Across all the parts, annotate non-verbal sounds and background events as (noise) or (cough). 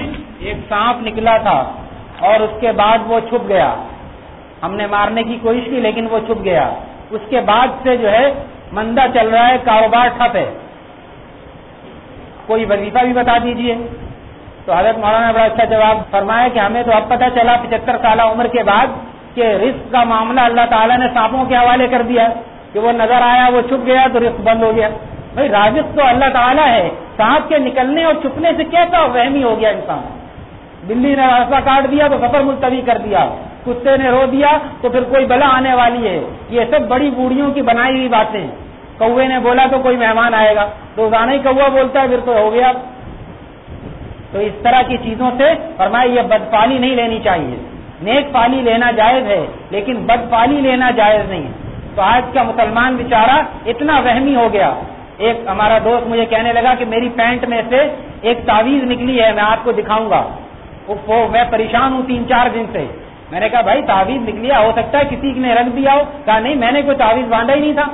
میں ایک سانپ نکلا تھا اور اس کے بعد وہ چھپ گیا۔ ہم نے مارنے کی کوشش کی لیکن وہ چھپ گیا۔ اس کے بعد سے جو ہے مندہ چل رہا ہے، کاروبار ٹھپ ہے۔ کوئی وظیفہ بھی بتا دیجیے۔ تو حضرت مولانا نے بڑا اچھا جواب فرمایا کہ ہمیں تو اب پتہ چلا پچہتر سالہ عمر کے بعد کہ رزق کا معاملہ اللہ تعالیٰ نے سانپوں کے حوالے کر دیا۔ کہ وہ نظر آیا، وہ چھپ گیا تو رزق بند ہو گیا۔ بھائی رازق تو اللہ تعالیٰ ہے، سانپ کے نکلنے اور چھپنے سے کیسا وہمی ہو گیا انسان؟ بلی نے راستہ کاٹ دیا تو سفر ملتوی کر دیا، کتے نے رو دیا تو پھر کوئی بلا آنے والی ہے۔ یہ سب بڑی بوڑھیوں کی بنائی ہوئی باتیں۔ کوے نے بولا تو کوئی مہمان آئے گا۔ تو روزانہ ہی کوا بولتا ہے، پھر تو ہو گیا۔ تو اس طرح کی چیزوں سے فرمائے یہ بد پالی نہیں لینی چاہیے۔ نیک پالی لینا جائز ہے، لیکن بد پالی لینا جائز نہیں ہے۔ تو آج کا مسلمان بیچارہ اتنا وہمی ہو گیا۔ ایک ہمارا دوست مجھے کہنے لگا کہ میری پینٹ میں سے ایک تعویذ نکلی ہے، میں آپ کو دکھاؤں گا۔ میں پریشان ہوں تین چار دن سے۔ میں نے کہا، بھائی، تعویذ نکلی ہو سکتا ہے کسی نے رکھ دیا ہو۔ کہا، نہیں، میں نے کوئی تعویذ باندھا ہی نہیں تھا۔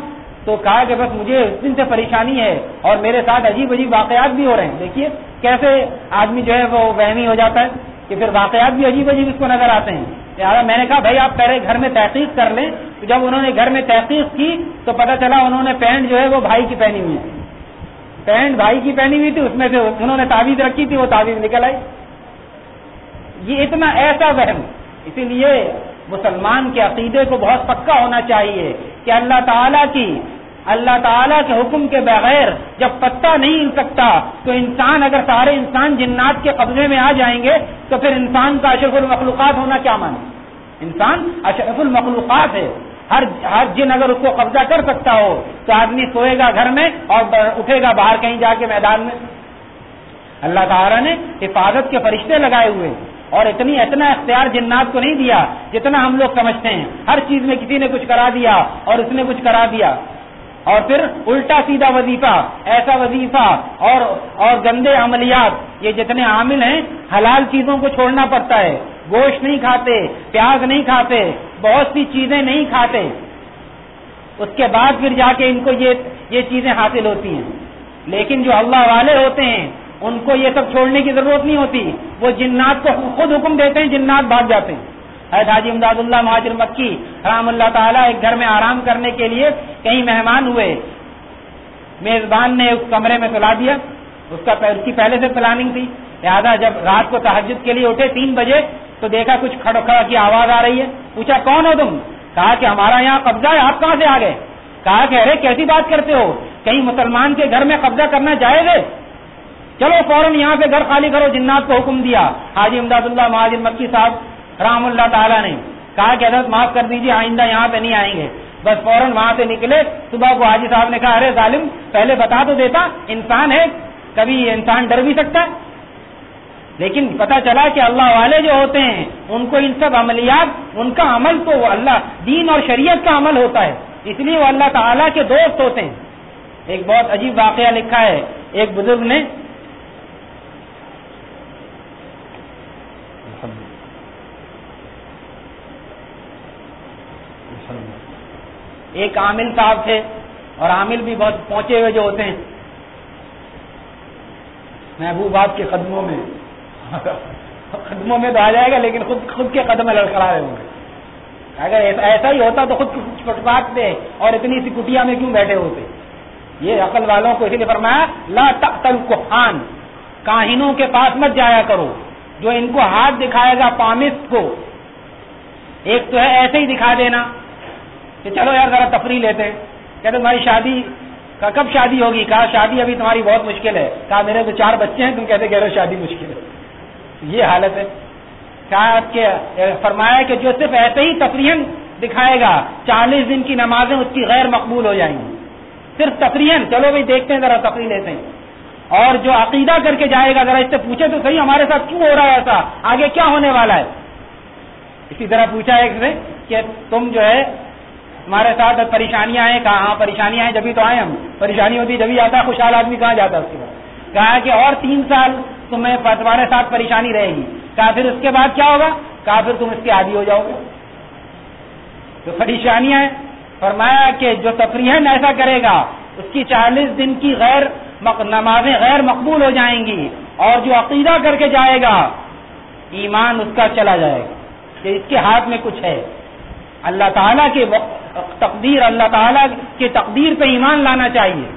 تو کہا کہ بس مجھے اس دن سے پریشانی ہے اور میرے ساتھ عجیب عجیب واقعات بھی ہو رہے ہیں۔ دیکھیے کیسے آدمی جو ہے وہ وہمی ہو جاتا ہے۔ کہ پھر واقعات بھی عجیب عجیب اس کو نظر آتے ہیں۔ لہٰذا میں نے کہا، بھائی آپ پہلے گھر میں تحقیق کر لیں۔ تو جب انہوں نے گھر میں تحقیق کی، تو پتہ چلا انہوں نے پینٹ جو ہے وہ بھائی کی پہنی ہوئی ہے۔ پینٹ بھائی کی پہنی ہوئی تھی، اس میں سے انہوں نے تعویذ رکھی تھی، وہ تعویذ نکل آئی۔ یہ اتنا ایسا وہم، اسی لیے مسلمان کے عقیدے کو بہت پکا ہونا چاہیے کہ اللہ تعالیٰ کی اللہ تعالیٰ کے حکم کے بغیر جب پتہ نہیں ہل سکتا تو انسان اگر سارے انسان جنات کے قبضے میں آ جائیں گے تو پھر انسان کا اشرف المخلوقات ہونا کیا مانے انسان اشرف المخلوقات ہے۔ ہر ہر جن اگر اس کو قبضہ کر سکتا ہو تو آدمی سوئے گا گھر میں اور اٹھے گا باہر کہیں جا کے میدان میں۔ اللہ تعالیٰ نے حفاظت کے فرشتے لگائے ہوئے اور اتنی اتنا اختیار جنات کو نہیں دیا جتنا ہم لوگ سمجھتے ہیں۔ ہر چیز میں کسی نے کچھ کرا دیا اور اس نے کچھ کرا دیا۔ اور پھر الٹا سیدھا وظیفہ، ایسا وظیفہ اور اور گندے عملیات، یہ جتنے عامل ہیں، حلال چیزوں کو چھوڑنا پڑتا ہے۔ گوشت نہیں کھاتے، پیاز نہیں کھاتے، بہت سی چیزیں نہیں کھاتے۔ اس کے بعد پھر جا کے ان کو یہ یہ چیزیں حاصل ہوتی ہیں۔ لیکن جو اللہ والے ہوتے ہیں، ان کو یہ سب چھوڑنے کی ضرورت نہیں ہوتی۔ وہ جنات کو خود حکم دیتے ہیں، جنات بھاگ جاتے ہیں۔ حید حاجی امداد اللہ مہاجر مکی رحم اللہ تعالیٰ، ایک گھر میں آرام کرنے کے لیے کہیں مہمان ہوئے۔ میزبان نے اس کمرے میں سلا دیا۔ اس کا اس کی پہلے سے پلاننگ تھی۔ لہٰذا جب رات کو تحجد کے لیے اٹھے تین بجے، تو دیکھا کچھ کھڑا کھڑا کی آواز آ رہی ہے۔ پوچھا، کون ہو تم؟ کہا کہ، ہمارا یہاں قبضہ ہے، آپ کہاں سے آ گئے؟ کہا کہ، ارے، کیسی بات کرتے ہو؟ کہیں مسلمان کے گھر میں قبضہ کرنا جائے گے چلو فوراً یہاں سے گھر خالی کرو، جنات کو حکم دیا۔ حاجی امداد اللہ مہاجر مکی صاحب رام اللہ تعالیٰ نے کہا کہ حضرت معاف کر دیجیے آئندہ یہاں پہ نہیں آئیں گے۔ بس فوراً وہاں سے نکلے، صبح کو حاجی صاحب نے کہا، ارے ظالم، پہلے بتا تو دیتا، انسان ہے، کبھی انسان ڈر بھی سکتا ہے۔ لیکن پتا چلا کہ اللہ والے جو ہوتے ہیں، ان کو ان سب عملیات، ان کا عمل تو اللہ، دین اور شریعت کا عمل ہوتا ہے۔ اس لیے وہ اللہ تعالیٰ کے دوست ہوتے ہیں۔ ایک بہت عجیب واقعہ لکھا ہے، ایک بزرگ نے ایک عامل صاحب تھے اور عامل بھی بہت پہنچے ہوئے جو ہوتے ہیں۔ محبوب آپ کے قدموں میں۔ (laughs) قدموں میں تو آ جائے گا لیکن خود خود کے قدم میں لڑکھڑا رہے ہوں گے۔ اگر ایسا ہی ہوتا تو خود فٹ پاٹ اور اتنی سی کٹیا میں کیوں بیٹھے ہوتے؟ یہ عقل والوں کو اسی لیے فرمایا، لا تقتل کوہان کاہنوں کے پاس مت جایا کرو۔ جو ان کو ہاتھ دکھائے گا پامست کو۔ ایک تو ہے ایسے ہی دکھا دینا۔ کہ چلو یار ذرا تفریح لیتے ہیں۔ کہتے تمہاری شادی کا کب شادی ہوگی؟ کہا، شادی ابھی تمہاری بہت مشکل ہے۔ کہا، میرے تو چار بچے ہیں، تم کہتے کہہ رہے شادی مشکل ہے۔ یہ حالت ہے۔ کہا کہ فرمایا کہ جو صرف ایسے ہی تفریح دکھائے گا، چالیس دن کی نمازیں اس کی غیر مقبول ہو جائیں گی۔ صرف تفریح چلو بھائی، دیکھتے ہیں، ذرا تفریح لیتے ہیں۔ اور جو عقیدہ کر کے جائے گا، ذرا اس سے پوچھے تو صحیح، ہمارے ساتھ کیوں ہو رہا ہے ایسا؟ آگے کیا ہونے والا ہے؟ اسی طرح پوچھا ایک سے کہ تم جو ہے ہمارے ساتھ پریشانیاں ہیں، کہاں ہاں پریشانیاں ہیں جبھی تو آئے ہم۔ پریشانی ہوتی جبھی آتا ہے، خوشحال آدمی کہاں جاتا ہے اس کے بعد؟ کہا کہ اور تین سال تمہیں تمہارے ساتھ پریشانی رہے گی۔ کہا پھر اس کے بعد کیا ہوگا؟ کہا پھر تم اس کے عادی ہو جاؤ گے۔ تو پریشانیاں ہیں، فرمایا کہ جو تفریح ایسا کرے گا، اس کی چالیس دن کی غیر نمازیں غیر مقبول ہو جائیں گی اور جو عقیدہ کر کے جائے گا، ایمان اس کا چلا جائے گا۔ کہ اس کے ہاتھ میں کچھ ہے۔ اللہ تعالیٰ کے تقدیر اللہ تعالیٰ کے تقدیر پہ ایمان لانا چاہیے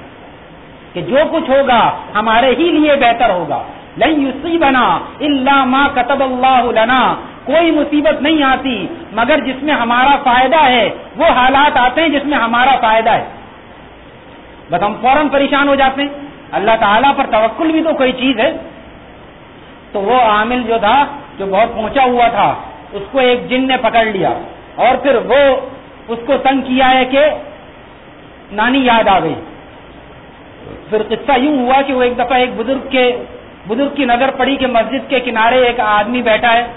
کہ جو کچھ ہوگا ہمارے ہی لیے بہتر ہوگا۔ نہیں اسی بنا اللہ ماں کتب اللہ لنا۔ کوئی مصیبت نہیں آتی، مگر جس میں ہمارا فائدہ ہے، وہ حالات آتے ہیں جس میں ہمارا فائدہ ہے۔ بس ہم فوراً پریشان ہو جاتے ہیں۔ اللہ تعالیٰ پر توکل بھی تو کوئی چیز ہے۔ تو وہ عامل جو تھا، جو بہت پہنچا ہوا تھا، اس کو ایک جن نے پکڑ لیا۔ اور پھر وہ اس کو تنگ کیا ہے کہ نانی یاد آ گئی۔ پھر قصہ یوں ہوا کہ وہ ایک دفعہ ایک بزرگ کے بزرگ کی نظر پڑی کہ مسجد کے کنارے ایک آدمی بیٹھا ہے۔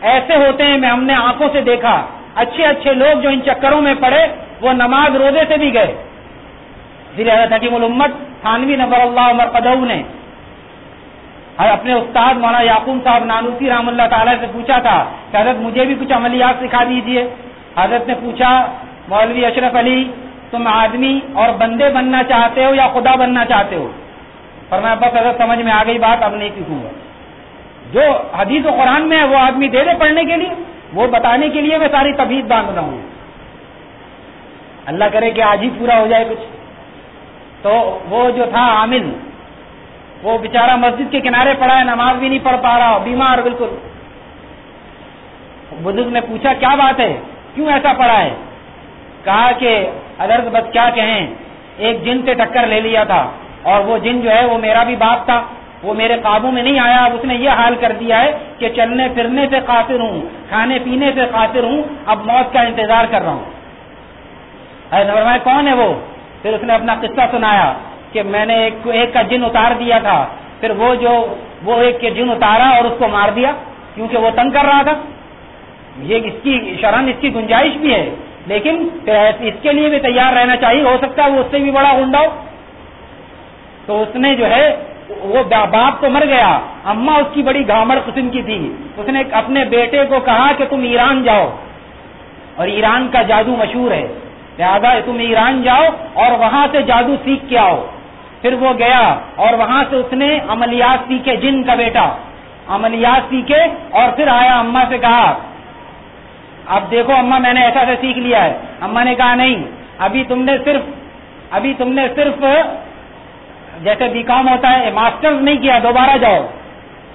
ایسے ہوتے ہیں، میں ہم نے آنکھوں سے دیکھا۔ اچھے اچھے لوگ جو ان چکروں میں پڑے، وہ نماز روزے سے بھی گئے۔ حضرت حکیم الامت تھانوی نبر اللہ عمر قدو نے۔ اپنے استاد مولانا یعقوب صاحب نانوسی رحم اللہ تعالیٰ سے پوچھا تھا کہ حضرت مجھے بھی کچھ عملیات سکھا دیجیے حضرت نے پوچھا، مولوی اشرف علی، تم آدمی اور بندے بننا چاہتے ہو یا خدا بننا چاہتے ہو؟ اور میں بس حضرت سمجھ میں آ گئی بات، اب نہیں سیکھوں گا جو حدیث و قرآن میں ہے، وہ آدمی دے دے پڑھنے کے لیے، وہ بتانے کے لیے میں ساری طبیعت باندھ رہا ہوں۔ اللہ کرے کہ آج ہی پورا ہو جائے کچھ۔ تو وہ جو تھا عامل، وہ بےچارا مسجد کے کنارے پڑا ہے، نماز بھی نہیں پڑھ پا رہا، بیمار، بالکل۔ بزرگ نے پوچھا، کیا بات ہے؟ کیوں ایسا پڑا ہے؟ کہا کہ اگر بس کیا کہیں، ایک جن سے ٹکر لے لیا تھا اور وہ جن جو ہے وہ میرا بھی باپ تھا، وہ میرے قابو میں نہیں آیا، اس نے یہ حال کر دیا ہے کہ چلنے پھرنے سے قاصر ہوں، کھانے پینے سے قاصر ہوں، اب موت کا انتظار کر رہا ہوں۔ کون ہے وہ؟ پھر اس نے اپنا قصہ سنایا کہ میں نے ایک ایک کا جن اتار دیا تھا، پھر وہ جو وہ ایک کے جن اتارا اور اس کو مار دیا، کیونکہ وہ تنگ کر رہا تھا۔ یہ اس کی شرم اس کی گنجائش بھی ہے، لیکن اس کے لیے بھی تیار رہنا چاہیے، ہو سکتا ہے وہ اس سے بھی بڑا ہنڈا ہو۔ تو اس نے جو ہے، وہ باپ تو مر گیا اما اس کی بڑی گامڑ قسم کی تھی۔ اس نے اپنے بیٹے کو کہا کہ تم ایران جاؤ۔ اور ایران کا جادو مشہور ہے۔ لہٰذا تم ایران جاؤ اور وہاں سے جادو سیکھ کے آؤ۔ پھر وہ گیا اور وہاں سے اس نے عملیات سیکھے جن کا بیٹا۔ عملیات سیکھے اور پھر آیا اما سے کہا اب دیکھو اما میں نے ایسا سے سیکھ لیا ہے۔ اما نے کہا نہیں، ابھی تم نے صرف ابھی تم نے صرف جیسے بی کام ہوتا ہے، ماسٹرز نہیں کیا، دوبارہ جاؤ۔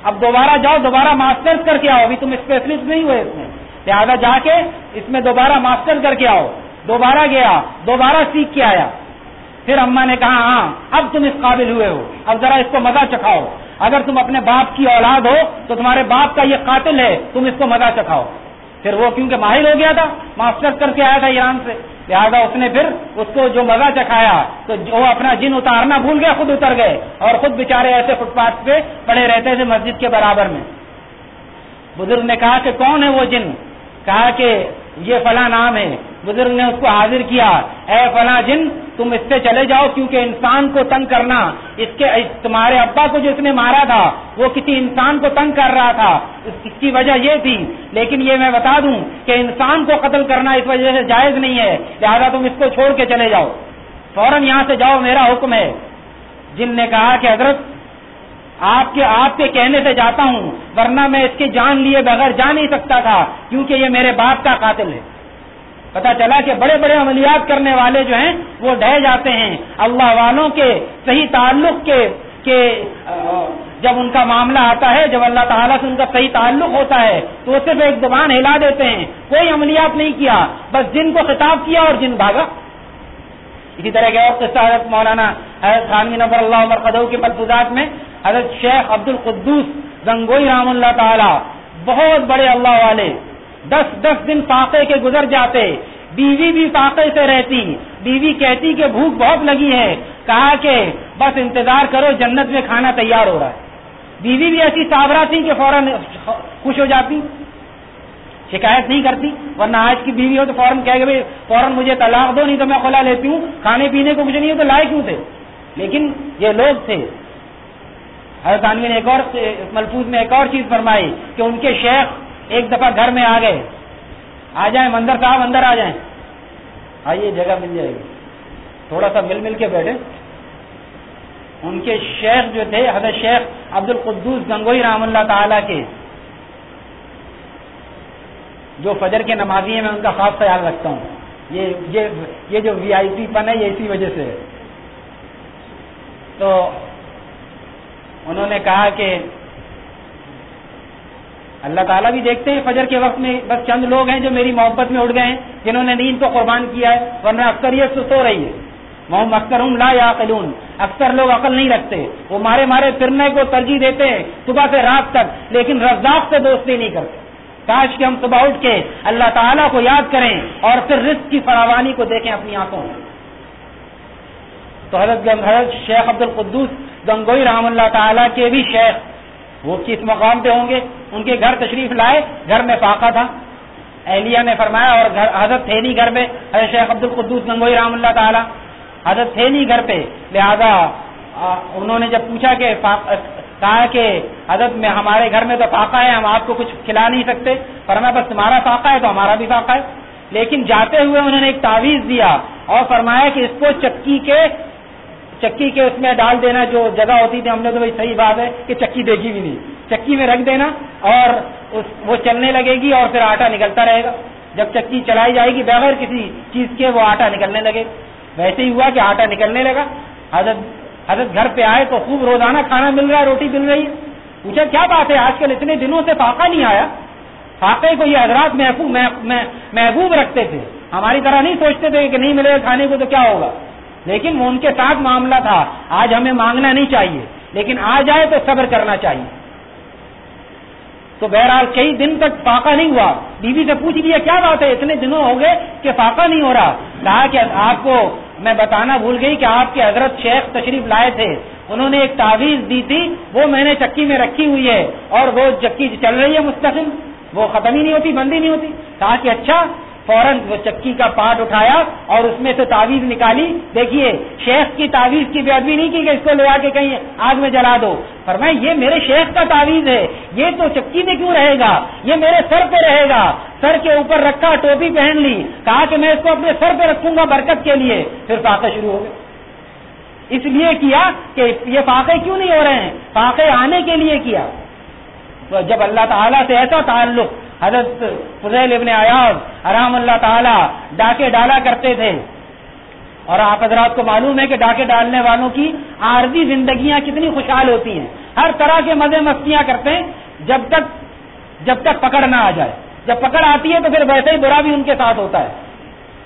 اب دوبارہ جاؤ، دوبارہ ماسٹرز کر کے آؤ۔ ابھی تم اسپیشلسٹ نہیں ہوئے اس میں۔ لہٰذا جا کے اس میں دوبارہ ماسٹر کر کے آؤ۔ دوبارہ گیا، دوبارہ سیکھ کے آیا۔ پھر اما نے کہا ہاں اب تم اس قابل ہوئے ہو۔ اب ذرا اس کو مزہ چکھاؤ۔ اگر تم اپنے باپ کی اولاد ہو تو تمہارے باپ کا یہ قاتل ہے، تم اس کو مزہ چکھاؤ۔ پھر وہ کیونکہ ماہر ہو گیا تھا ماسٹر کر کے آیا تھا ایران سے۔ لہٰذا اس نے پھر اس کو جو مزہ چکھایا، تو وہ اپنا جن اتارنا بھول گیا، خود اتر گئے۔ اور خود بےچارے ایسے فٹ پاتھ پہ پڑے رہتے تھے مسجد کے برابر میں۔ بزرگ نے کہا کہ کون ہے وہ جن؟ کہا کہ یہ فلاں نام ہے۔ بزرگ نے اس کو حاضر کیا، اے فلاں جن، تم اس سے چلے جاؤ کیونکہ انسان کو تنگ کرنا، اس کے تمہارے ابا کو جس نے مارا تھا، وہ کسی انسان کو تنگ کر رہا تھا اس کی وجہ یہ تھی۔ لیکن یہ میں بتا دوں کہ انسان کو قتل کرنا اس وجہ سے جائز نہیں ہے، لہٰذا تم اس کو چھوڑ کے چلے جاؤ۔ فوراً یہاں سے جاؤ، میرا حکم ہے۔ جن نے کہا کہ حضرت، آپ کے آپ کے کہنے سے جاتا ہوں، ورنہ میں اس کی جان لیے بغیر جا نہیں سکتا تھا، کیونکہ یہ میرے باپ کا قاتل ہے۔ پتا چلا کہ بڑے بڑے عملیات کرنے والے جو ہیں وہ ڈہ جاتے ہیں۔ اللہ والوں کے صحیح تعلق کے کہ جب ان کا معاملہ آتا ہے، جب اللہ تعالیٰ سے ان کا صحیح تعلق ہوتا ہے، تو وہ صرف ایک زبان ہلا دیتے ہیں۔ کوئی عملیات نہیں کیا، بس جن کو خطاب کیا اور جن بھاگا۔ اسی طرح کے اور قصہ حضرت مولانا حضرت خانوی نبر اللہ عمر قدو کے ملفوظات میں حضرت شیخ عبد القدوس گنگوئی رحم اللہ تعالی، بہت بڑے اللہ والے دس دس دن فاقے کے گزر جاتے، بیوی بھی فاقے سے رہتی، بیوی کہتی کہ بھوک بہت لگی ہے، کہا کہ بس انتظار کرو، جنت میں کھانا تیار ہو رہا ہے۔ بیوی بھی ایسی صابرہ تھی کہ فوراً خوش ہو جاتی، شکایت نہیں کرتی، ورنہ آج کی بیوی ہو تو فوراً کہہ گئے فوراً مجھے طلاق دو، نہیں تو میں کھلا لیتی ہوں، کھانے پینے کو کچھ نہیں ہو تو لائے کیوں تھے؟ لیکن یہ لوگ تھے۔ حضرت عانوی نے ایک اور ملفوظ میں ایک اور چیز فرمائی کہ ان کے شیخ ایک دفعہ گھر میں آ گئے۔ آ جائیں، مندر صاحب اندر آ جائیں۔ آئیے، جگہ مل جائے گی۔ تھوڑا سا مل مل کے بیٹھے۔ ان کے شیخ جو تھے، حضرت شیخ عبد القدوس گنگوئی رحم اللہ تعالی کے، جو فجر کے نمازی ہیں، میں ان کا خاص خیال رکھتا ہوں۔ یہ یہ یہ جو وی آئی پی پن ہے، یہ اسی وجہ سے ہے۔ تو انہوں نے کہا کہ اللہ تعالیٰ بھی دیکھتے ہیں فجر کے وقت میں، بس چند لوگ ہیں جو میری محبت میں اٹھ گئے ہیں، جنہوں نے نیند کو قربان کیا ہے، ورنہ اکثریت سے سو رہی ہے محمد اکثر ہوں لا یا قلون اکثر لوگ عقل نہیں رکھتے وہ مارے مارے پھرنے کو ترجیح دیتے ہیں، صبح سے رات تک، لیکن رزاق سے دوستی نہیں کرتے۔ کاش کہ ہم صبح اٹھ کے اللہ تعالیٰ کو یاد کریں اور پھر رزق کی فراوانی کو دیکھیں اپنی آنکھوں میں۔ تو حضرت حضرت شیخ عبد القدوس گنگوئی رحم اللہ تعالیٰ کے بھی شیخ وہ کس مقام پہ ہوں گے؟ ان کے گھر تشریف لائے، گھر میں فاقہ تھا۔ اہلیہ نے فرمایا اور حضرت تھے نہیں گھر پہ حضرت شیخ عبد القدوس گنگوئی رحم اللہ تعالیٰ۔ حضرت تھے نہیں گھر پہ۔ لہذا انہوں نے جب پوچھا کہ کہا کہ حضرت میں ہمارے گھر میں تو فاقہ ہے، ہم آپ کو کچھ کھلا نہیں سکتے۔ پر میں بس تمہارا فاقہ ہے تو ہمارا بھی فاقہ ہے۔ لیکن جاتے ہوئے انہوں نے ایک تعویذ دیا اور فرمایا کہ اس کو چکی کے چکی کے اس میں ڈال دینا جو جگہ ہوتی تھی، ہم نے تو بھائی صحیح بات ہے کہ چکی دیکھی بھی نہیں۔ چکی میں رکھ دینا اور وہ چلنے لگے گی اور پھر آٹا نکلتا رہے گا۔ جب چکی چلائی جائے گی، بغیر کسی چیز کے وہ آٹا نکلنے لگے۔ ویسے ہی ہوا کہ آٹا نکلنے لگا۔ حضرت حضرت گھر پہ آئے تو خوب روزانہ کھانا مل رہا ہے، روٹی مل رہی ہے۔ پوچھا، کیا بات ہے؟ آج کل اتنے دنوں سے فاقہ نہیں آیا؟ فاقے کو یہ حضرات محفوظ محبوب رکھتے تھے۔ ہماری طرح نہیں سوچتے تھے کہ نہیں ملے گا کھانے کو تو کیا ہوگا؟ لیکن وہ ان کے ساتھ معاملہ تھا۔ آج ہمیں مانگنا نہیں چاہیے، لیکن آ جائے تو صبر کرنا چاہیے۔ تو بہرحال کئی دن تک فاقہ نہیں ہوا۔ بیوی سے پوچھ لیا، کیا بات ہے؟ اتنے دنوں ہو گئے کہ فاقہ نہیں ہو رہا۔ کہا کہ آپ کو میں بتانا بھول گئی کہ آپ کے حضرت شیخ تشریف لائے تھے۔ انہوں نے ایک تعویذ دی تھی، وہ میں نے چکی میں رکھی ہوئی ہے اور وہ چکی چل رہی ہے مستقل۔ وہ ختم ہی نہیں ہوتی، بند ہی نہیں ہوتی۔ کہا کہ اچھا فوراً وہ چکی کا پارٹ اٹھایا اور اس میں سے تعویذ نکالی۔ دیکھیے، شیخ کی تعویذ کی بے ادبی نہیں کی کہ اس کو لے آ کے کہیں آگ میں جلا دو۔ پر میں یہ میرے شیخ کا تعویذ ہے۔ یہ تو چکی میں کیوں رہے گا؟ یہ میرے سر پہ رہے گا۔ سر کے اوپر رکھا، ٹوپی پہن لی۔ کہا کہ میں اس کو اپنے سر پہ رکھوں گا برکت کے لیے۔ پھر فاقے شروع ہو گئے۔ اس لیے کیا کہ یہ فاقے کیوں نہیں ہو رہے ہیں؟ فاقے آنے کے لیے کیا۔ جب اللہ تعالیٰ سے ایسا تعلق حضرت فضیل ابن ایاز ارحم اللہ تعالی ڈاکے ڈالا کرتے تھے۔ اور آپ حضرات کو معلوم ہے کہ ڈاکے ڈالنے والوں کی عارضی زندگیاں کتنی خوشحال ہوتی ہیں۔ ہر طرح کے مزے مستیاں کرتے ہیں، جب تک جب تک پکڑ نہ آ جائے۔ جب پکڑ آتی ہے تو پھر ویسے ہی برا بھی ان کے ساتھ ہوتا ہے۔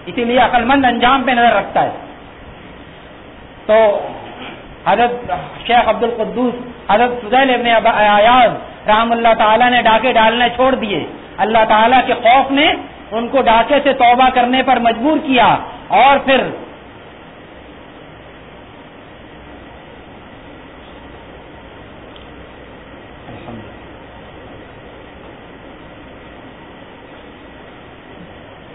اسی لیے عقل مند انجام پہ نظر رکھتا ہے۔ تو حضرت شیخ عبد القدوس، حضرت فضیل ابن ایاز رحم اللہ تعالیٰ نے ڈاکے ڈالنے چھوڑ دیے۔ اللہ تعالیٰ کے خوف نے ان کو ڈاکے سے توبہ کرنے پر مجبور کیا اور پھر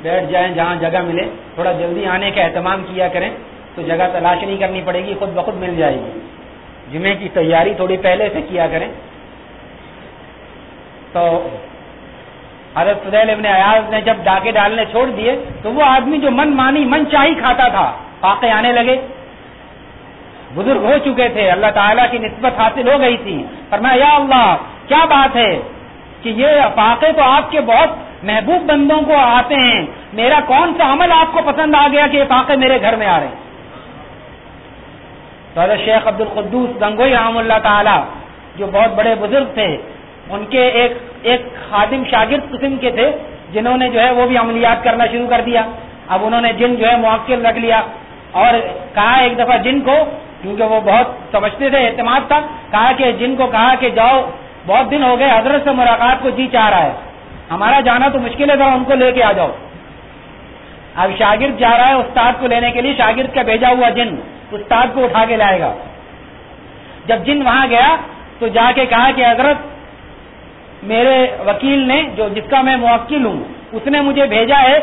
بیٹھ جائیں جہاں جگہ ملے، تھوڑا جلدی آنے کا اہتمام کیا کریں، تو جگہ تلاش نہیں کرنی پڑے گی، خود بخود مل جائے گی۔ جمعے کی تیاری تھوڑی پہلے سے کیا کریں۔ تو حضرت فضیل ابن ایاز نے جب ڈاکے ڈالنے چھوڑ دیے تو وہ آدمی جو من مانی من چاہی کھاتا تھا فاقے آنے لگے۔ بزرگ ہو چکے تھے، اللہ تعالیٰ کی نسبت حاصل ہو گئی تھی۔ پر میں یا اللہ، کیا بات ہے کہ یہ فاقے تو آپ کے بہت محبوب بندوں کو آتے ہیں۔ میرا کون سا عمل آپ کو پسند آ گیا کہ یہ فاقے میرے گھر میں آ رہے ہیں؟ تو حضرت شیخ عبد القدوس گنگوئی رحم اللہ تعالی، جو بہت بڑے بزرگ تھے، ان کے ایک ایک خادم شاگرد قسم کے تھے جنہوں نے جو ہے وہ بھی عملیات کرنا شروع کر دیا۔ اب انہوں نے جن جو ہے موکل رکھ لیا اور کہا ایک دفعہ جن کو، کیونکہ وہ بہت سمجھتے تھے، اعتماد تھا، کہا کہ جن کو کہا کہ جاؤ، بہت دن ہو گئے، حضرت سے ملاقات کو جی چاہ رہا ہے۔ ہمارا جانا تو مشکل ہے تھا ان کو لے کے آ جاؤ۔ اب شاگرد جا رہا ہے استاد کو لینے کے لیے، شاگرد کا بھیجا ہوا جن استاد کو اٹھا کے لائے گا۔ جب جن وہاں گیا تو جا کے کہا کہ حضرت میرے وکیل نے جو جس کا میں موکل ہوں، اس نے مجھے بھیجا ہے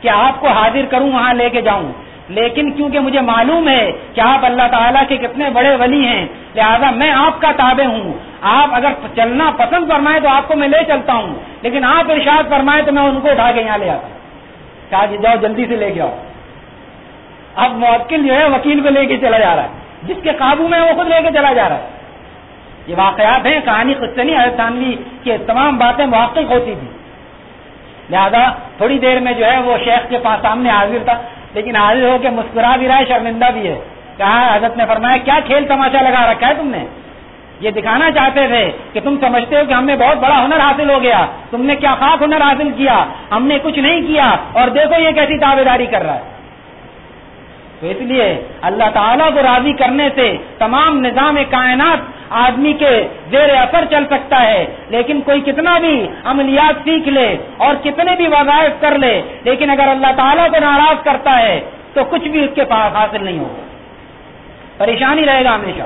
کہ آپ کو حاضر کروں، وہاں لے کے جاؤں۔ لیکن کیونکہ مجھے معلوم ہے کہ آپ اللہ تعالیٰ کے کتنے بڑے ولی ہیں، لہذا میں آپ کا تابع ہوں۔ آپ اگر چلنا پسند فرمائے تو آپ کو میں لے چلتا ہوں، لیکن آپ ارشاد فرمائے تو میں ان کو اٹھا کے یہاں لے آتا کہا کہ جاؤ جلدی سے لے کے آؤ۔ اب موکل جو ہے، وکیل کو لے کے چلا جا رہا ہے۔ جس کے قابو میں وہ خود لے کے چلا جا رہا ہے۔ یہ واقعات ہیں، کہانی خود سے نہیں، حضرت کی تمام باتیں محقق ہوتی تھی لہذا تھوڑی دیر میں جو ہے وہ شیخ کے پاس سامنے حاضر تھا، لیکن حاضر ہو کے مسکرا بھی رہا ہے، شرمندہ بھی ہے۔ کہا، حضرت نے فرمایا، کیا کھیل تماشا لگا رکھا ہے تم نے؟ یہ دکھانا چاہتے تھے کہ تم سمجھتے ہو کہ ہم نے بہت بڑا ہنر حاصل ہو گیا، تم نے کیا خاص ہنر حاصل کیا، ہم نے کچھ نہیں کیا، اور دیکھو یہ کیسی دعوے داری کر رہا ہے۔ تو اس لیے اللہ تعالیٰ کو راضی کرنے سے تمام نظام کائنات آدمی کے زیر اثر چل سکتا ہے، لیکن کوئی کتنا بھی عملیات سیکھ لے اور کتنے بھی وظائف کر لے، لیکن اگر اللہ تعالیٰ کو ناراض کرتا ہے، تو کچھ بھی اس کے پاس حاصل نہیں ہوگا۔ پریشانی رہے گا ہمیشہ۔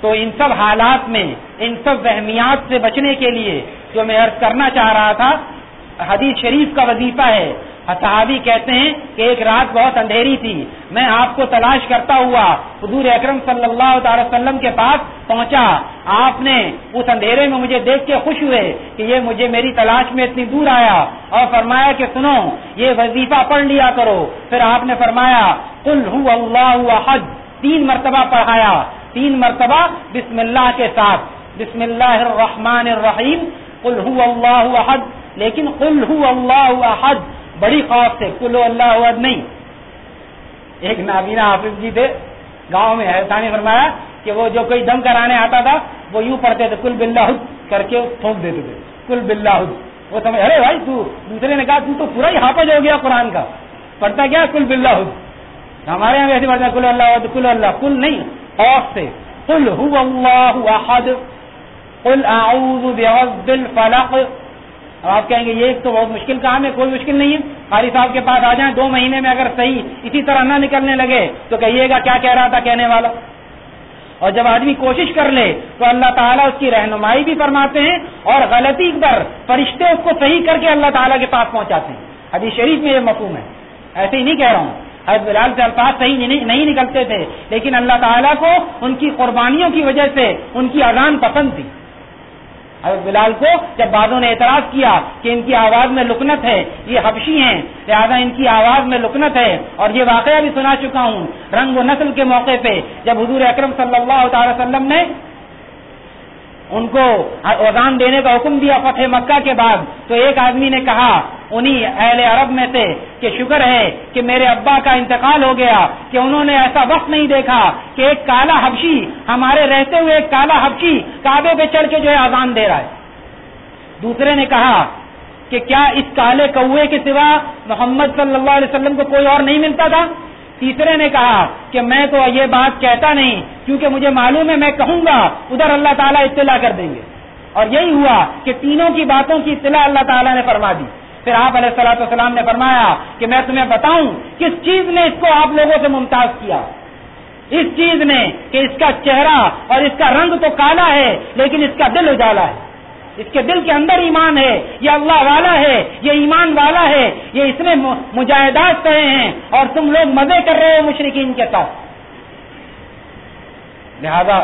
تو ان سب حالات میں، ان سب وہمیات سے بچنے کے لیے جو میں عرض کرنا چاہ رہا تھا، حدیث شریف کا وظیفہ ہے۔ صحابی کہتے ہیں کہ ایک رات بہت اندھیری تھی۔ میں آپ کو تلاش کرتا ہوا حضور اکرم صلی اللہ تعالی وسلم کے پاس پہنچا۔ آپ نے اس اندھیرے میں مجھے دیکھ کے خوش ہوئے کہ یہ مجھے میری تلاش میں اتنی دور آیا اور فرمایا کہ سنو، یہ وظیفہ پڑھ لیا کرو۔ پھر آپ نے فرمایا کل ہو اللہ حج تین مرتبہ پڑھایا۔ تین مرتبہ بسم اللہ کے ساتھ۔ بسم اللہ الرحمن الرحیم۔ کل ہو اللہ حج لیکن کل ہو اللہ حج بڑی خوف سے کلو اللہ عد نہیں۔ ایک نابینا حافظ جی تھے، گاؤں میں حیرتانی فرمایا کہ وہ جو کوئی دم کرانے آتا تھا، وہ یوں پڑھتے تھے کل بلّہ کر کے پھونک دیتے تھے۔ کل بلّہ وہ سمجھ، ارے بھائی تو دوسرے نے کہا تو تو پورا ہی حافظ ہو گیا قرآن کا۔ پڑھتا کیا؟ کل بلّہ ہمارے یہاں ایسی پڑھتا کل اللہ کل اللہ۔ کل نہیں، خوف سے۔ کل ہو اللہ احد۔ قل اعوذ بعض الفلق۔ اب آپ کہیں گے یہ تو بہت مشکل کام ہے، کوئی مشکل نہیں ہے۔ قاری صاحب کے پاس آ جائیں، دو مہینے میں اگر صحیح اسی طرح نہ نکلنے لگے تو کہیے گا کیا کہہ رہا تھا کہنے والا۔ اور جب آدمی کوشش کر لے تو اللہ تعالیٰ اس کی رہنمائی بھی فرماتے ہیں اور غلطی پر فرشتے اس کو صحیح کر کے اللہ تعالیٰ کے پاس پہنچاتے ہیں۔ ابھی شریف میں یہ مفہوم ہے۔ ایسے ہی نہیں کہہ رہا ہوں۔ حضرت بلال سے الفاظ صحیح نہیں نکلتے تھے، لیکن اللہ تعالیٰ کو ان کی قربانیوں کی وجہ سے ان کی اذان پسند تھی۔ حضرت بلال کو جب بعضوں نے اعتراض کیا کہ ان کی آواز میں لکنت ہے، یہ حبشی ہیں، لہٰذا ان کی آواز میں لکنت ہے۔ اور یہ واقعہ بھی سنا چکا ہوں رنگ و نسل کے موقع پہ، جب حضور اکرم صلی اللہ تعالی وسلم نے ان کو اذان دینے کا حکم دیا فتح مکہ کے بعد، تو ایک آدمی نے کہا انہی اہل عرب میں سے کہ شکر ہے کہ میرے ابا کا انتقال ہو گیا، کہ انہوں نے ایسا وقت نہیں دیکھا کہ ایک کالا حبشی، ہمارے رہتے ہوئے ایک کالا حبشی کعبے پہ چڑھ کے جو ہے اذان دے رہا ہے۔ دوسرے نے کہا کہ کیا اس کالے کوے کے سوا محمد صلی اللہ علیہ وسلم کو کوئی اور نہیں ملتا تھا؟ تیسرے نے کہا کہ میں تو یہ بات کہتا نہیں، کیونکہ مجھے معلوم ہے میں کہوں گا، ادھر اللہ تعالیٰ اطلاع کر دیں گے۔ اور یہی ہوا کہ تینوں کی باتوں کی اطلاع اللہ تعالیٰ نے فرما دی۔ پھر آپ علیہ السلاۃ والسلام نے فرمایا کہ میں تمہیں بتاؤں کس چیز نے اس کو آپ لوگوں سے ممتاز کیا؟ اس چیز نے کہ اس کا چہرہ اور اس کا رنگ تو کالا ہے، لیکن اس کا دل اجالا ہے۔ اس کے دل کے اندر ایمان ہے، یہ اللہ والا ہے، یہ ایمان والا ہے، یہ اس نے مجاہدات کہے ہیں اور تم لوگ مزے کر رہے ہو مشرقین کے ساتھ۔ لہذا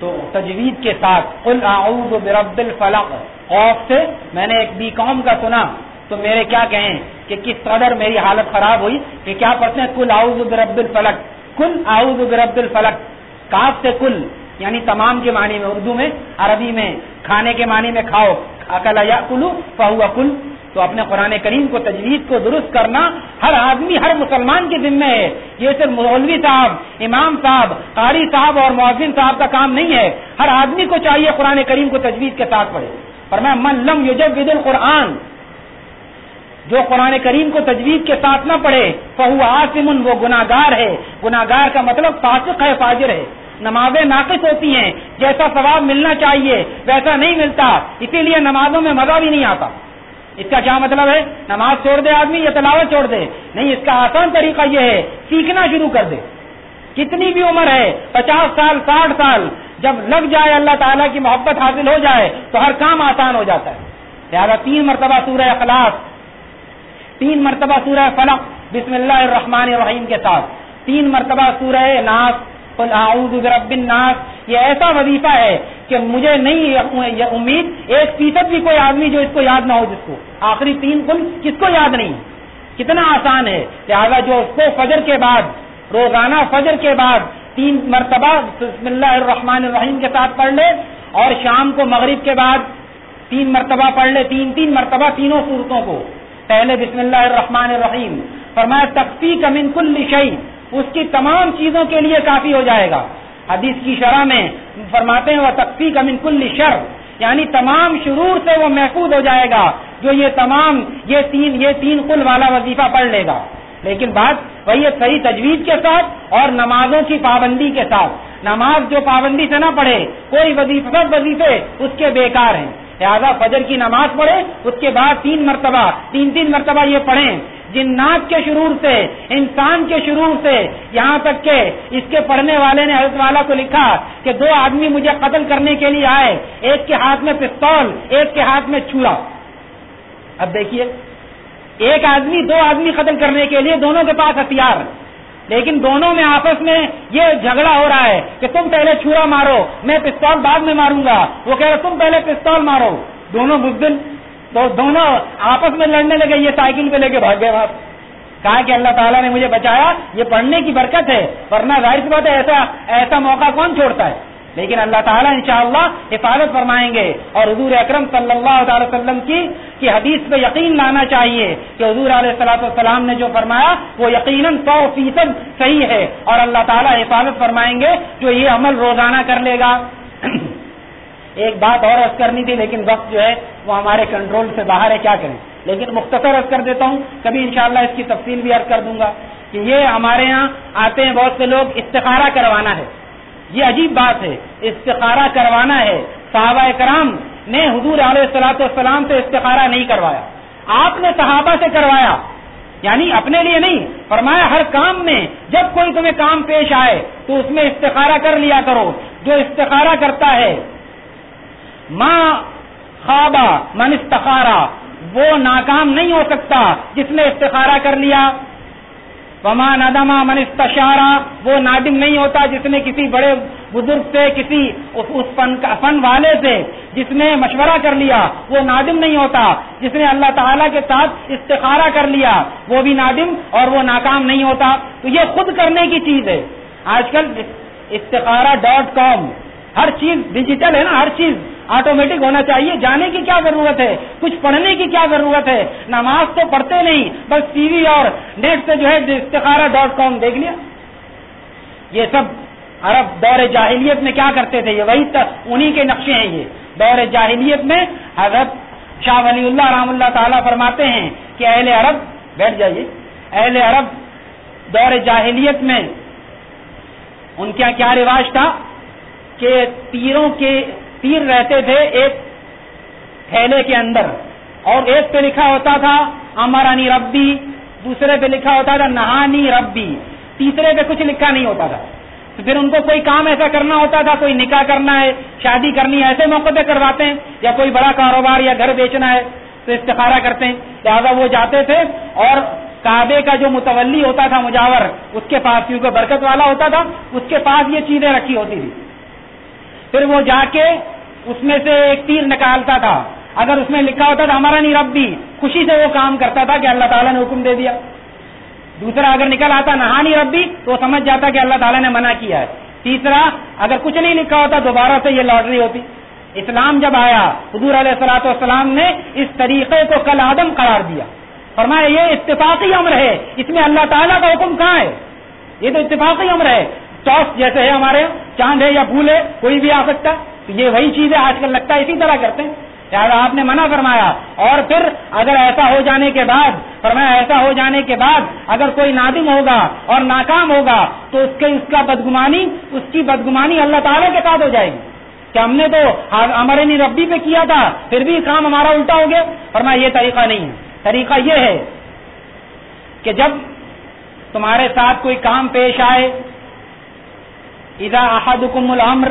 تو تجوید کے ساتھ قل اعوذ برب الفلق، خوف سے میں نے ایک بی قوم کا سنا، تو میرے کیا کہیں کہ کس قدر میری حالت خراب ہوئی کہ کیا پڑھتے ہیں؟ کل آؤز برب الفلق کل آؤز برب الفلق۔ کاف سے کل یعنی تمام کے معنی میں اردو میں، عربی میں، کھانے کے معنی میں کھاؤ، اکلا یا کلو فہو کل۔ تو اپنے قرآن کریم کو تجویز کو درست کرنا ہر آدمی، ہر مسلمان کے ذمے ہے۔ یہ صرف مولوی صاحب، امام صاحب، قاری صاحب اور معذن صاحب کا کام نہیں ہے۔ ہر آدمی کو چاہیے قرآن کریم کو تجویز کے ساتھ پڑھے۔ پر میں من لم یوجب القرآن جو قرآن کریم کو تجویز کے ساتھ نہ پڑھے، فہو آسمن وہ گناگار ہے۔ گناگار کا مطلب فاسق ہے، فاجر ہے۔ نمازیں ناقص ہوتی ہیں۔ جیسا ثواب ملنا چاہیے، ویسا نہیں ملتا۔ اسی لیے نمازوں میں مزہ بھی نہیں آتا۔ اس کا کیا مطلب ہے؟ نماز چھوڑ دے آدمی یا تلاوت چھوڑ دے؟ نہیں، اس کا آسان طریقہ یہ ہے، سیکھنا شروع کر دے۔ کتنی بھی عمر ہے، پچاس سال، ساٹھ سال، جب لگ جائے اللہ تعالیٰ کی محبت حاصل ہو جائے، تو ہر کام آسان ہو جاتا ہے۔ لہٰذا تین مرتبہ سورہ اخلاص، تین مرتبہ سورہ فلق، بسم اللہ الرحمن الرحیم کے ساتھ۔ تین مرتبہ سورہ ناس اعوذ برب الناس۔ یہ ایسا وظیفہ ہے کہ مجھے نہیں امید، ایک فیصد بھی کوئی آدمی جو اس کو یاد نہ ہو جس کو۔ آخری تین کل کس کو یاد نہیں؟ کتنا آسان ہے۔ لہٰذا جو اس کو فجر کے بعد، روزانہ فجر کے بعد تین مرتبہ بسم اللہ الرحمن الرحیم کے ساتھ پڑھ لے اور شام کو مغرب کے بعد تین مرتبہ پڑھ لے، تین تین مرتبہ تینوں صورتوں کو۔ پہلے بسم اللہ الرحمن الرحیم۔ فرمایا تختی کا من کل شعی اس کی تمام چیزوں کے لیے کافی ہو جائے گا۔ حدیث کی شرح میں فرماتے ہیں وہ تختی کا من کل شر۔ یعنی تمام شرور سے وہ محفوظ ہو جائے گا، جو یہ تمام، یہ تین یہ تین کل والا وظیفہ پڑھ لے گا۔ لیکن بات وہی صحیح تجویز کے ساتھ اور نمازوں کی پابندی کے ساتھ۔ نماز جو پابندی سے نہ پڑھے، کوئی وظیفہ وظیفے اس کے بیکار ہیں۔ لہٰذا فجر کی نماز پڑھے اس کے بعد تین مرتبہ، تین تین مرتبہ یہ پڑھیں۔ جنات کے شرور سے، انسان کے شرور سے۔ یہاں تک کہ اس کے پڑھنے والے نے حضرت والا کو لکھا کہ دو آدمی مجھے قتل کرنے کے لیے آئے، ایک کے ہاتھ میں پستول، ایک کے ہاتھ میں چھڑا اب دیکھیے، ایک آدمی، دو آدمی قتل کرنے کے لیے دونوں کے پاس ہتھیار۔ لیکن دونوں میں آپس میں یہ جھگڑا ہو رہا ہے کہ تم پہلے چھوڑا مارو، میں پستول بعد میں ماروں گا۔ وہ کہہ رہا تم پہلے پستول مارو۔ دونوں بزدل تو دونوں آپس میں لڑنے لگے، یہ سائیکل پہ لے کے بھاگ گئے کہا کہ اللہ تعالیٰ نے مجھے بچایا، یہ پڑھنے کی برکت ہے، ورنہ ظاہر سی بات ہے، ایسا ایسا موقع کون چھوڑتا ہے؟ لیکن اللہ تعالیٰ انشاءاللہ حفاظت فرمائیں گے۔ اور حضور اکرم صلی اللہ تعالی وسلم کی کی حدیث پہ یقین لانا چاہیے کہ حضور علیہ السلاۃ والسلام نے جو فرمایا، وہ یقیناً سو فیصد صحیح ہے۔ اور اللہ تعالیٰ حفاظت فرمائیں گے جو یہ عمل روزانہ کر لے گا۔ ایک بات اور عرض کرنی تھی، لیکن وقت جو ہے وہ ہمارے کنٹرول سے باہر ہے، کیا کریں؟ لیکن مختصر عرض کر دیتا ہوں، کبھی انشاءاللہ اس کی تفصیل بھی عرض کر دوں گا کہ یہ ہمارے یہاں آتے ہیں، بہت سے لوگ استخارہ کروانا ہے۔ یہ عجیب بات ہے، استخارہ کروانا ہے۔ صحابہ کرام نے حضور علیہ السلاۃ والسلام سے استخارہ نہیں کروایا۔ آپ نے صحابہ سے کروایا یعنی اپنے لیے نہیں، فرمایا ہر کام میں جب کوئی تمہیں کام پیش آئے تو اس میں استخارہ کر لیا کرو۔ جو استخارہ کرتا ہے ماں خوابہ، من استخارہ، وہ ناکام نہیں ہو سکتا جس نے استخارہ کر لیا۔ وما ندما من استشارہ وہ نادم نہیں ہوتا جس نے کسی بڑے بزرگ سے، کسی اس فن فن والے سے جس نے مشورہ کر لیا، وہ نادم نہیں ہوتا۔ جس نے اللہ تعالیٰ کے ساتھ استخارہ کر لیا، وہ بھی نادم اور وہ ناکام نہیں ہوتا۔ تو یہ خود کرنے کی چیز ہے۔ آج کل استخارہ ڈاٹ کام، ہر چیز ڈیجیٹل ہے نا، ہر چیز۔ آٹومیٹک ہونا چاہیے۔ جانے کی کیا ضرورت ہے؟ کچھ پڑھنے کی کیا ضرورت ہے؟ نماز تو پڑھتے نہیں، بس ٹی وی اور نیٹ سے جو ہے استخارہ ڈاٹ کام دیکھ لیا۔ یہ سب عرب دور جاہلیت میں کیا کرتے تھے؟ یہ وہی انہی کے نقشے ہیں یہ۔ دور جاہلیت میں حضرت شاہ ولی اللہ رحم اللہ تعالیٰ فرماتے ہیں کہ اہل عرب، بیٹھ جائیے۔ اہل عرب دور جاہلیت میں ان کا کیا رواج تھا؟ کہ تیروں کے تیر رہتے تھے ایک تھیلے کے اندر اور ایک پہ لکھا ہوتا تھا امرانی ربی، دوسرے پہ لکھا ہوتا تھا، نہانی ربی، تیسرے پہ کچھ لکھا نہیں ہوتا تھا۔ تو پھر ان کو کوئی کام ایسا کرنا ہوتا تھا، کوئی نکاح کرنا ہے، شادی کرنی ہے، ایسے موقع پہ کرواتے ہیں، یا کوئی بڑا کاروبار یا گھر بیچنا ہے، تو استخارہ کرتے ہیں۔ لہٰذا وہ جاتے تھے اور کعبے کا جو متولی ہوتا تھا مجاور، اس کے پاس کیونکہ برکت والا ہوتا تھا، اس کے پاس یہ چیزیں رکھی ہوتی تھی پھر وہ جا کے اس میں سے ایک تیر نکالتا تھا۔ اگر اس میں لکھا ہوتا تھا ہمارا نہیں رب بھی خوشی سے وہ کام کرتا تھا کہ اللہ تعالیٰ نے حکم دے دیا۔ دوسرا اگر نکل آتا نہانی ہاں ربی تو سمجھ جاتا کہ اللہ تعالیٰ نے منع کیا ہے۔ تیسرا اگر کچھ نہیں لکھا ہوتا دوبارہ سے یہ لاٹری ہوتی۔ اسلام جب آیا حضور علیہ السلاۃ والسلام نے اس طریقے کو کل آدم قرار دیا۔ فرمایا یہ اتفاقی امر ہے۔ اس میں اللہ تعالیٰ کا حکم کہاں ہے؟ یہ تو اتفاقی امر ہے۔ ٹاس جیسے ہے ہمارے چاند ہے یا پھول ہے، کوئی بھی آ سکتا تو یہ وہی چیز ہے، آج کل لگتا ہے اسی طرح کرتے ہیں۔ آپ نے منع فرمایا۔ اور پھر اگر ایسا ہو جانے کے بعد، فرمایا ایسا ہو جانے کے بعد اگر کوئی نادم ہوگا اور ناکام ہوگا، تو اس کے، اس کا بدگمانی، اس کی بدگمانی اللہ تعالیٰ کے ساتھ ہو جائے گی۔ کہ ہم نے تو ہمارے نہیں ربی پہ کیا تھا، پھر بھی کام ہمارا الٹا ہو گیا۔ فرمایا، یہ طریقہ نہیں ہے۔ طریقہ یہ ہے کہ جب تمہارے ساتھ کوئی کام پیش آئے اذا احدکم الامر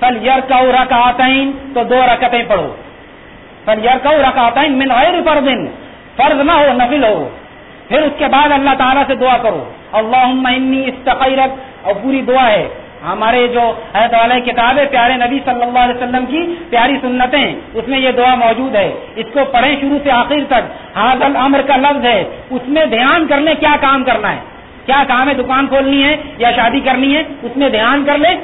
فل یر رکعتین، تو دو رکعتیں پڑھو۔ فل یر رکعتین من غیر فرض فرض نہ ہو، نفل ہو۔ پھر اس کے بعد اللہ تعالیٰ سے دعا کرو۔ اللہم انی استقیرک اور پوری دعا ہے۔ ہمارے جو حضرت والا کتاب ہے، پیارے نبی صلی اللہ علیہ وسلم کی پیاری سنتیں، اس میں یہ دعا موجود ہے۔ اس کو پڑھیں شروع سے آخر تک۔ حاضل امر کا لفظ ہے۔ اس میں دھیان کر لیں کیا کام کرنا ہے؟ کیا کام ہے؟ دکان کھولنی ہے یا شادی کرنی ہے؟ اس میں دھیان کر لیں۔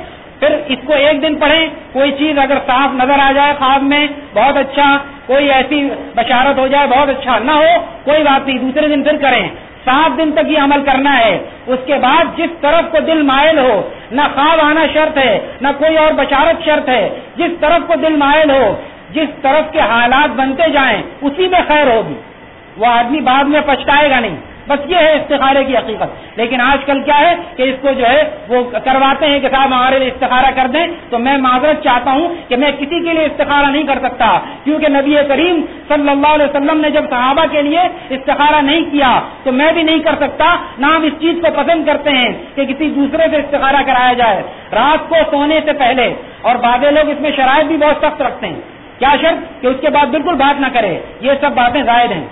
پھر اس کو ایک دن پڑھیں۔ کوئی چیز اگر صاف نظر آ جائے خواب میں، بہت اچھا کوئی ایسی بشارت ہو جائے، بہت اچھا نہ ہو، کوئی بات نہیں، دوسرے دن پھر کریں۔ سات دن تک یہ عمل کرنا ہے۔ اس کے بعد جس طرف کو دل مائل ہو، نہ خواب آنا شرط ہے، نہ کوئی اور بشارت شرط ہے۔ جس طرف کو دل مائل ہو، جس طرف کے حالات بنتے جائیں، اسی میں خیر ہوگی۔ وہ آدمی بعد میں پچھتائے گا نہیں۔ بس یہ ہے استخارے کی حقیقت۔ لیکن آج کل کیا ہے کہ اس کو جو ہے وہ کرواتے ہیں کہ صاحب ہمارے لیے استخارہ کر دیں، تو میں معذرت چاہتا ہوں کہ میں کسی کے لیے استخارہ نہیں کر سکتا۔ کیونکہ نبی کریم صلی اللہ علیہ وسلم نے جب صحابہ کے لیے استخارہ نہیں کیا، تو میں بھی نہیں کر سکتا۔ نہ ہم اس چیز کو پسند کرتے ہیں کہ کسی دوسرے سے استخارہ کرایا جائے۔ رات کو سونے سے پہلے، اور بعد لوگ اس میں شرائط بھی بہت سخت رکھتے ہیں۔ کیا شرط؟ کہ اس کے بعد بالکل بات نہ کرے۔ یہ سب باتیں زائد ہیں۔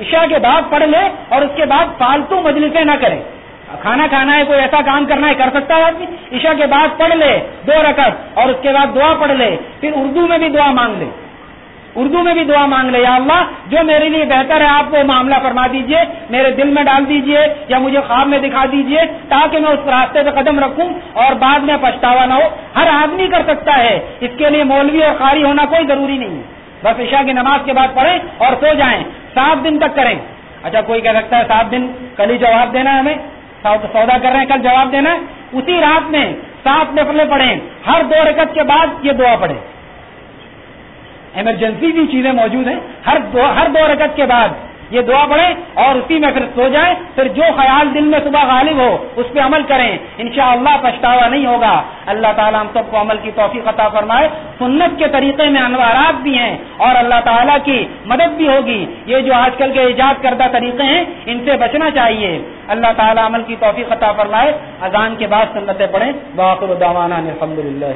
عشاء کے بعد پڑھ لے اور اس کے بعد فالتو مجلسیں نہ کرے کھانا کھانا ہے، کوئی ایسا کام کرنا ہے، کر سکتا ہے آدمی۔ عشاء کے بعد پڑھ لے دو رکعت اور اس کے بعد دعا پڑھ لے۔ پھر اردو میں بھی دعا مانگ لے۔ اردو میں بھی دعا مانگ لے۔ یا اللہ، جو میرے لیے بہتر ہے، آپ کو معاملہ فرما دیجیے، میرے دل میں ڈال دیجیے یا مجھے خواب میں دکھا دیجیے تاکہ میں اس راستے پہ قدم رکھوں اور بعد میں پچھتاوا نہ ہو۔ ہر آدمی کر سکتا ہے۔ اس کے لیے مولوی اور قاری ہونا کوئی ضروری نہیں ہے۔ بس عشاء کی نماز کے بعد پڑھیں اور سو جائیں۔ سات دن تک کریں۔ اچھا کوئی کہہ سکتا ہے سات دن کل ہی جواب دینا ہے ہمیں؟ سودا کر رہے ہیں، کل جواب دینا ہے۔ اسی رات میں سات نفلیں پڑھیں۔ ہر دو رکعت کے بعد یہ دعا پڑھیں۔ ایمرجنسی بھی چیزیں موجود ہیں۔ ہر دو ہر دو رکعت کے بعد یہ دعا پڑھیں اور اسی میں پھر سو جائیں پھر جو خیال دل میں صبح غالب ہو، اس پہ عمل کریں۔ انشاءاللہ پچھتاوا نہیں ہوگا۔ اللہ تعالیٰ ہم سب کو عمل کی توفیق عطا فرمائے۔ سنت کے طریقے میں انوارات بھی ہیں اور اللہ تعالیٰ کی مدد بھی ہوگی۔ یہ جو آج کل کے ایجاد کردہ طریقے ہیں، ان سے بچنا چاہیے۔ اللہ تعالیٰ عمل کی توفیق عطا فرمائے۔ اذان کے بعد سنتیں پڑھیں۔ باخر الدوانہ الحمد للہ